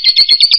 you